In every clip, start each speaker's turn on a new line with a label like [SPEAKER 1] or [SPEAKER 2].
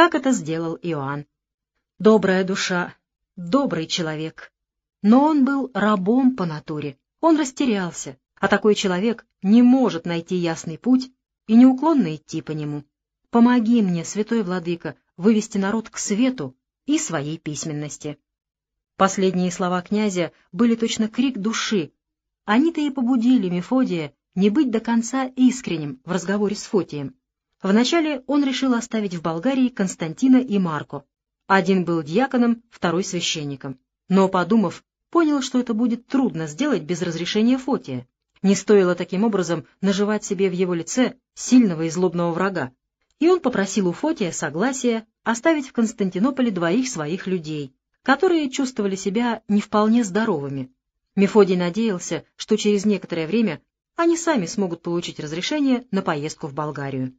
[SPEAKER 1] как это сделал Иоанн. Добрая душа, добрый человек. Но он был рабом по натуре. Он растерялся, а такой человек не может найти ясный путь и неуклонно идти по нему. Помоги мне, святой владыка, вывести народ к свету и своей письменности. Последние слова князя были точно крик души. Они-то и побудили Мефодия не быть до конца искренним в разговоре с Фотием. Вначале он решил оставить в Болгарии Константина и Марко. Один был дьяконом, второй священником. Но, подумав, понял, что это будет трудно сделать без разрешения Фотия. Не стоило таким образом наживать себе в его лице сильного и злобного врага. И он попросил у Фотия согласия оставить в Константинополе двоих своих людей, которые чувствовали себя не вполне здоровыми. Мефодий надеялся, что через некоторое время они сами смогут получить разрешение на поездку в Болгарию.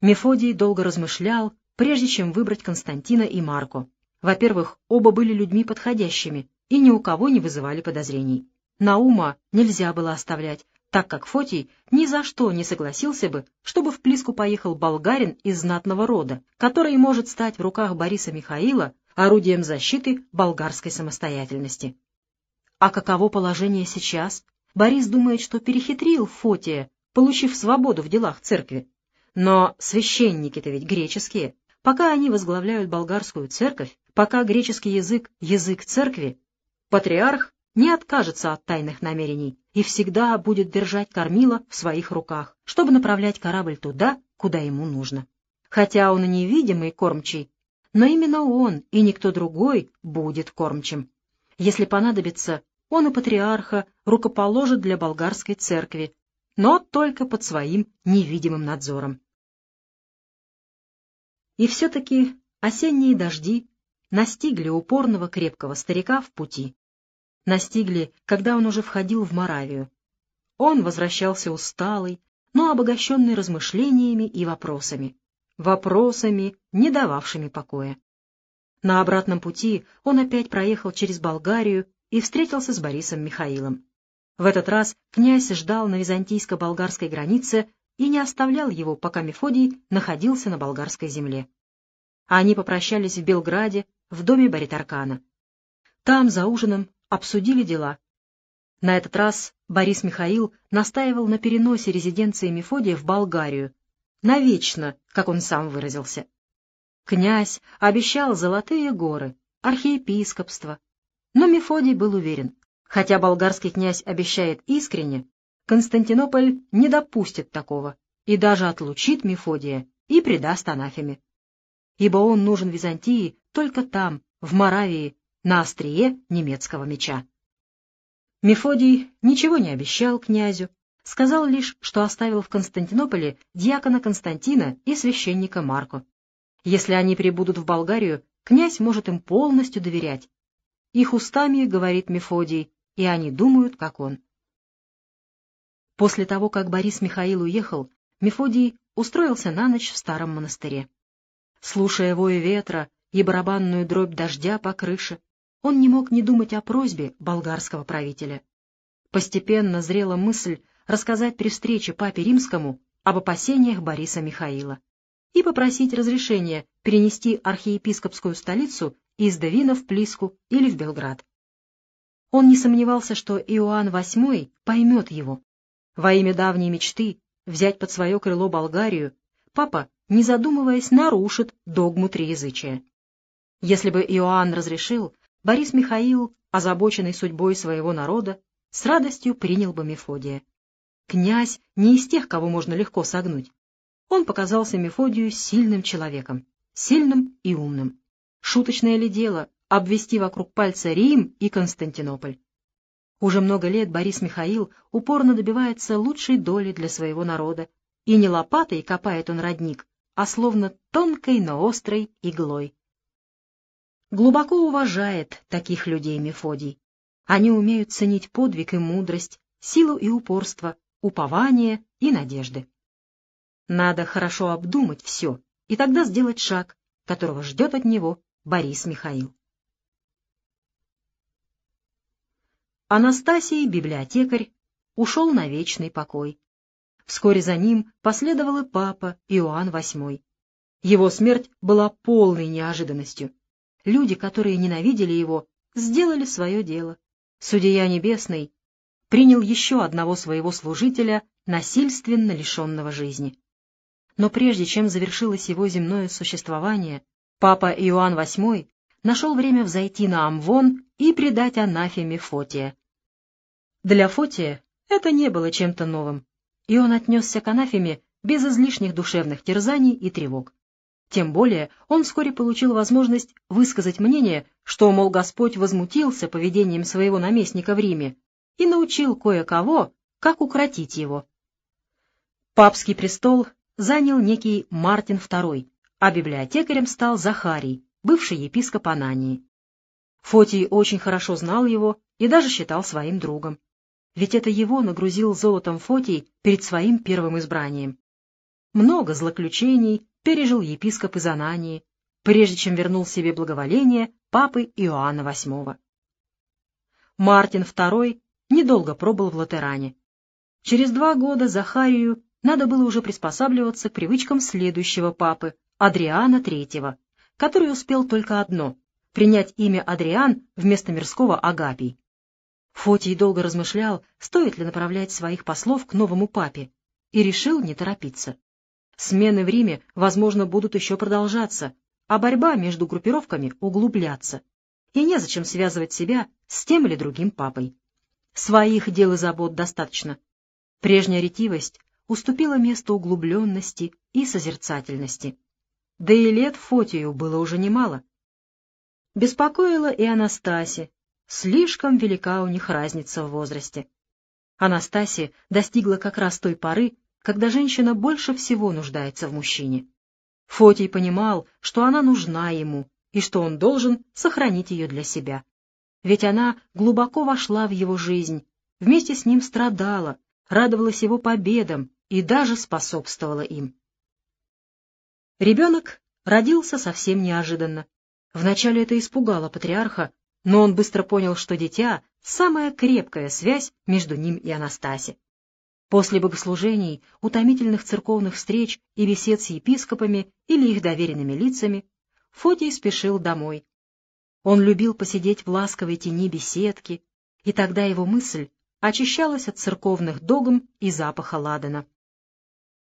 [SPEAKER 1] Мефодий долго размышлял, прежде чем выбрать Константина и Марко. Во-первых, оба были людьми подходящими и ни у кого не вызывали подозрений. Наума нельзя было оставлять, так как Фотий ни за что не согласился бы, чтобы в Плиску поехал болгарин из знатного рода, который может стать в руках Бориса Михаила орудием защиты болгарской самостоятельности. А каково положение сейчас? Борис думает, что перехитрил Фотия, получив свободу в делах церкви. Но священники-то ведь греческие. Пока они возглавляют болгарскую церковь, пока греческий язык — язык церкви, патриарх не откажется от тайных намерений и всегда будет держать кормила в своих руках, чтобы направлять корабль туда, куда ему нужно. Хотя он и невидимый кормчий, но именно он и никто другой будет кормчим. Если понадобится, он и патриарха рукоположит для болгарской церкви, но только под своим невидимым надзором. И все-таки осенние дожди настигли упорного крепкого старика в пути. Настигли, когда он уже входил в Моравию. Он возвращался усталый, но обогащенный размышлениями и вопросами. Вопросами, не дававшими покоя. На обратном пути он опять проехал через Болгарию и встретился с Борисом Михаилом. В этот раз князь ждал на византийско-болгарской границе и не оставлял его, пока Мефодий находился на болгарской земле. Они попрощались в Белграде, в доме Баритаркана. Там, за ужином, обсудили дела. На этот раз Борис Михаил настаивал на переносе резиденции Мефодия в Болгарию, навечно, как он сам выразился. Князь обещал золотые горы, архиепископство, но Мефодий был уверен, Хотя болгарский князь обещает искренне, Константинополь не допустит такого и даже отлучит Мефодия и предаст анафеме. Ибо он нужен Византии только там, в Моравии, на острие немецкого меча. Мефодий ничего не обещал князю, сказал лишь, что оставил в Константинополе диакона Константина и священника Марко. Если они прибудут в Болгарию, князь может им полностью доверять. Их устами, говорит Мефодий, и они думают, как он. После того, как Борис Михаил уехал, Мефодий устроился на ночь в старом монастыре. Слушая вой ветра и барабанную дробь дождя по крыше, он не мог не думать о просьбе болгарского правителя. Постепенно зрела мысль рассказать при встрече папе римскому об опасениях Бориса Михаила и попросить разрешения перенести архиепископскую столицу из Девина в Плиску или в Белград. Он не сомневался, что Иоанн VIII поймет его. Во имя давней мечты взять под свое крыло Болгарию, папа, не задумываясь, нарушит догму триязычия. Если бы Иоанн разрешил, Борис Михаил, озабоченный судьбой своего народа, с радостью принял бы Мефодия. Князь не из тех, кого можно легко согнуть. Он показался Мефодию сильным человеком, сильным и умным. Шуточное ли дело обвести вокруг пальца Рим и Константинополь. Уже много лет Борис Михаил упорно добивается лучшей доли для своего народа, и не лопатой копает он родник, а словно тонкой, но острой иглой. Глубоко уважает таких людей Мефодий. Они умеют ценить подвиг и мудрость, силу и упорство, упование и надежды. Надо хорошо обдумать все, и тогда сделать шаг, которого ждет от него Борис Михаил. Анастасий, библиотекарь, ушел на вечный покой. Вскоре за ним последовал и папа Иоанн VIII. Его смерть была полной неожиданностью. Люди, которые ненавидели его, сделали свое дело. Судья Небесный принял еще одного своего служителя, насильственно лишенного жизни. Но прежде чем завершилось его земное существование, папа Иоанн VIII нашел время взойти на Амвон и предать анафеме Фотия. Для Фотия это не было чем-то новым, и он отнесся к анафеме без излишних душевных терзаний и тревог. Тем более он вскоре получил возможность высказать мнение, что, мол, Господь возмутился поведением своего наместника в Риме и научил кое-кого, как укротить его. Папский престол занял некий Мартин II, а библиотекарем стал Захарий, бывший епископ Анании. Фотий очень хорошо знал его и даже считал своим другом. Ведь это его нагрузил золотом Фотий перед своим первым избранием. Много злоключений пережил епископ из Анании, прежде чем вернул себе благоволение папы Иоанна VIII. Мартин II недолго пробыл в Латеране. Через два года Захарию надо было уже приспосабливаться к привычкам следующего папы, Адриана III, который успел только одно — принять имя Адриан вместо мирского Агапий. Фотий долго размышлял, стоит ли направлять своих послов к новому папе, и решил не торопиться. Смены в Риме, возможно, будут еще продолжаться, а борьба между группировками углубляться. И незачем связывать себя с тем или другим папой. Своих дел и забот достаточно. Прежняя ретивость уступила место углубленности и созерцательности. Да и лет Фотию было уже немало. Беспокоила и Анастасия. Слишком велика у них разница в возрасте. Анастасия достигла как раз той поры, когда женщина больше всего нуждается в мужчине. Фотий понимал, что она нужна ему, и что он должен сохранить ее для себя. Ведь она глубоко вошла в его жизнь, вместе с ним страдала, радовалась его победам и даже способствовала им. Ребенок родился совсем неожиданно. Вначале это испугало патриарха, но он быстро понял, что дитя — самая крепкая связь между ним и Анастасией. После богослужений, утомительных церковных встреч и бесед с епископами или их доверенными лицами, Фотий спешил домой. Он любил посидеть в ласковой тени беседки, и тогда его мысль очищалась от церковных догм и запаха ладана.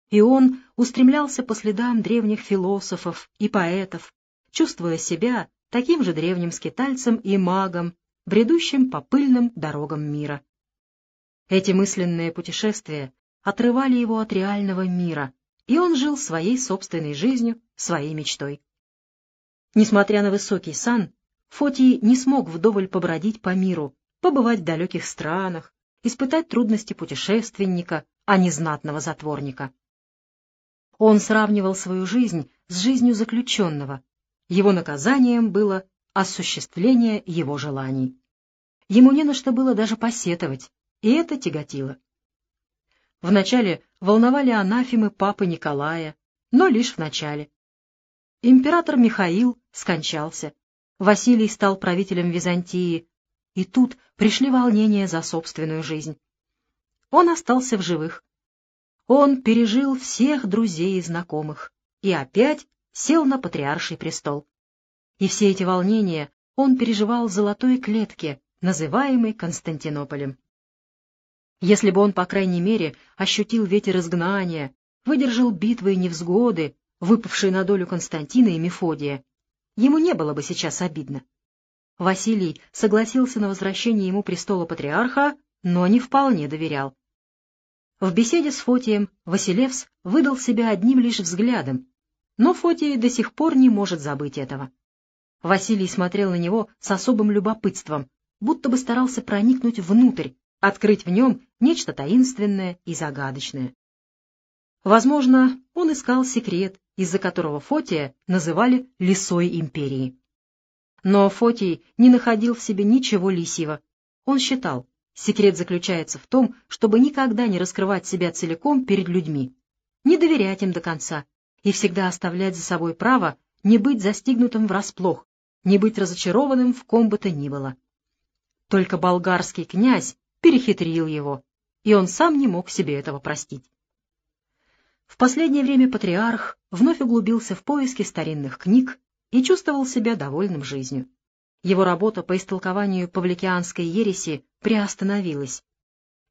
[SPEAKER 1] И он устремлялся по следам древних философов и поэтов, чувствуя себя таким же древним скитальцем и магом, бредущим по пыльным дорогам мира. Эти мысленные путешествия отрывали его от реального мира, и он жил своей собственной жизнью, своей мечтой. Несмотря на высокий сан, Фотий не смог вдоволь побродить по миру, побывать в далеких странах, испытать трудности путешественника, а не знатного затворника. Он сравнивал свою жизнь с жизнью заключенного. Его наказанием было осуществление его желаний. Ему не на что было даже посетовать, и это тяготило. Вначале волновали анафемы папы Николая, но лишь в начале. Император Михаил скончался, Василий стал правителем Византии, и тут пришли волнения за собственную жизнь. Он остался в живых. Он пережил всех друзей и знакомых и опять сел на патриарший престол. И все эти волнения он переживал в золотой клетке, называемой Константинополем. Если бы он, по крайней мере, ощутил ветер изгнания, выдержал битвы и невзгоды, выпавшие на долю Константина и Мефодия, ему не было бы сейчас обидно. Василий согласился на возвращение ему престола патриарха, но не вполне доверял. В беседе с Фотием Василевс выдал себя одним лишь взглядом, но Фотий до сих пор не может забыть этого. Василий смотрел на него с особым любопытством, будто бы старался проникнуть внутрь, открыть в нем нечто таинственное и загадочное. Возможно, он искал секрет, из-за которого Фотия называли «лисой империи». Но Фотий не находил в себе ничего лисьего. Он считал, секрет заключается в том, чтобы никогда не раскрывать себя целиком перед людьми, не доверять им до конца и всегда оставлять за собой право не быть застигнутым врасплох, не быть разочарованным в ком бы то ни было. Только болгарский князь перехитрил его, и он сам не мог себе этого простить. В последнее время патриарх вновь углубился в поиски старинных книг и чувствовал себя довольным жизнью. Его работа по истолкованию павликианской ереси приостановилась.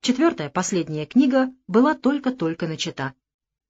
[SPEAKER 1] Четвертая, последняя книга была только-только начата.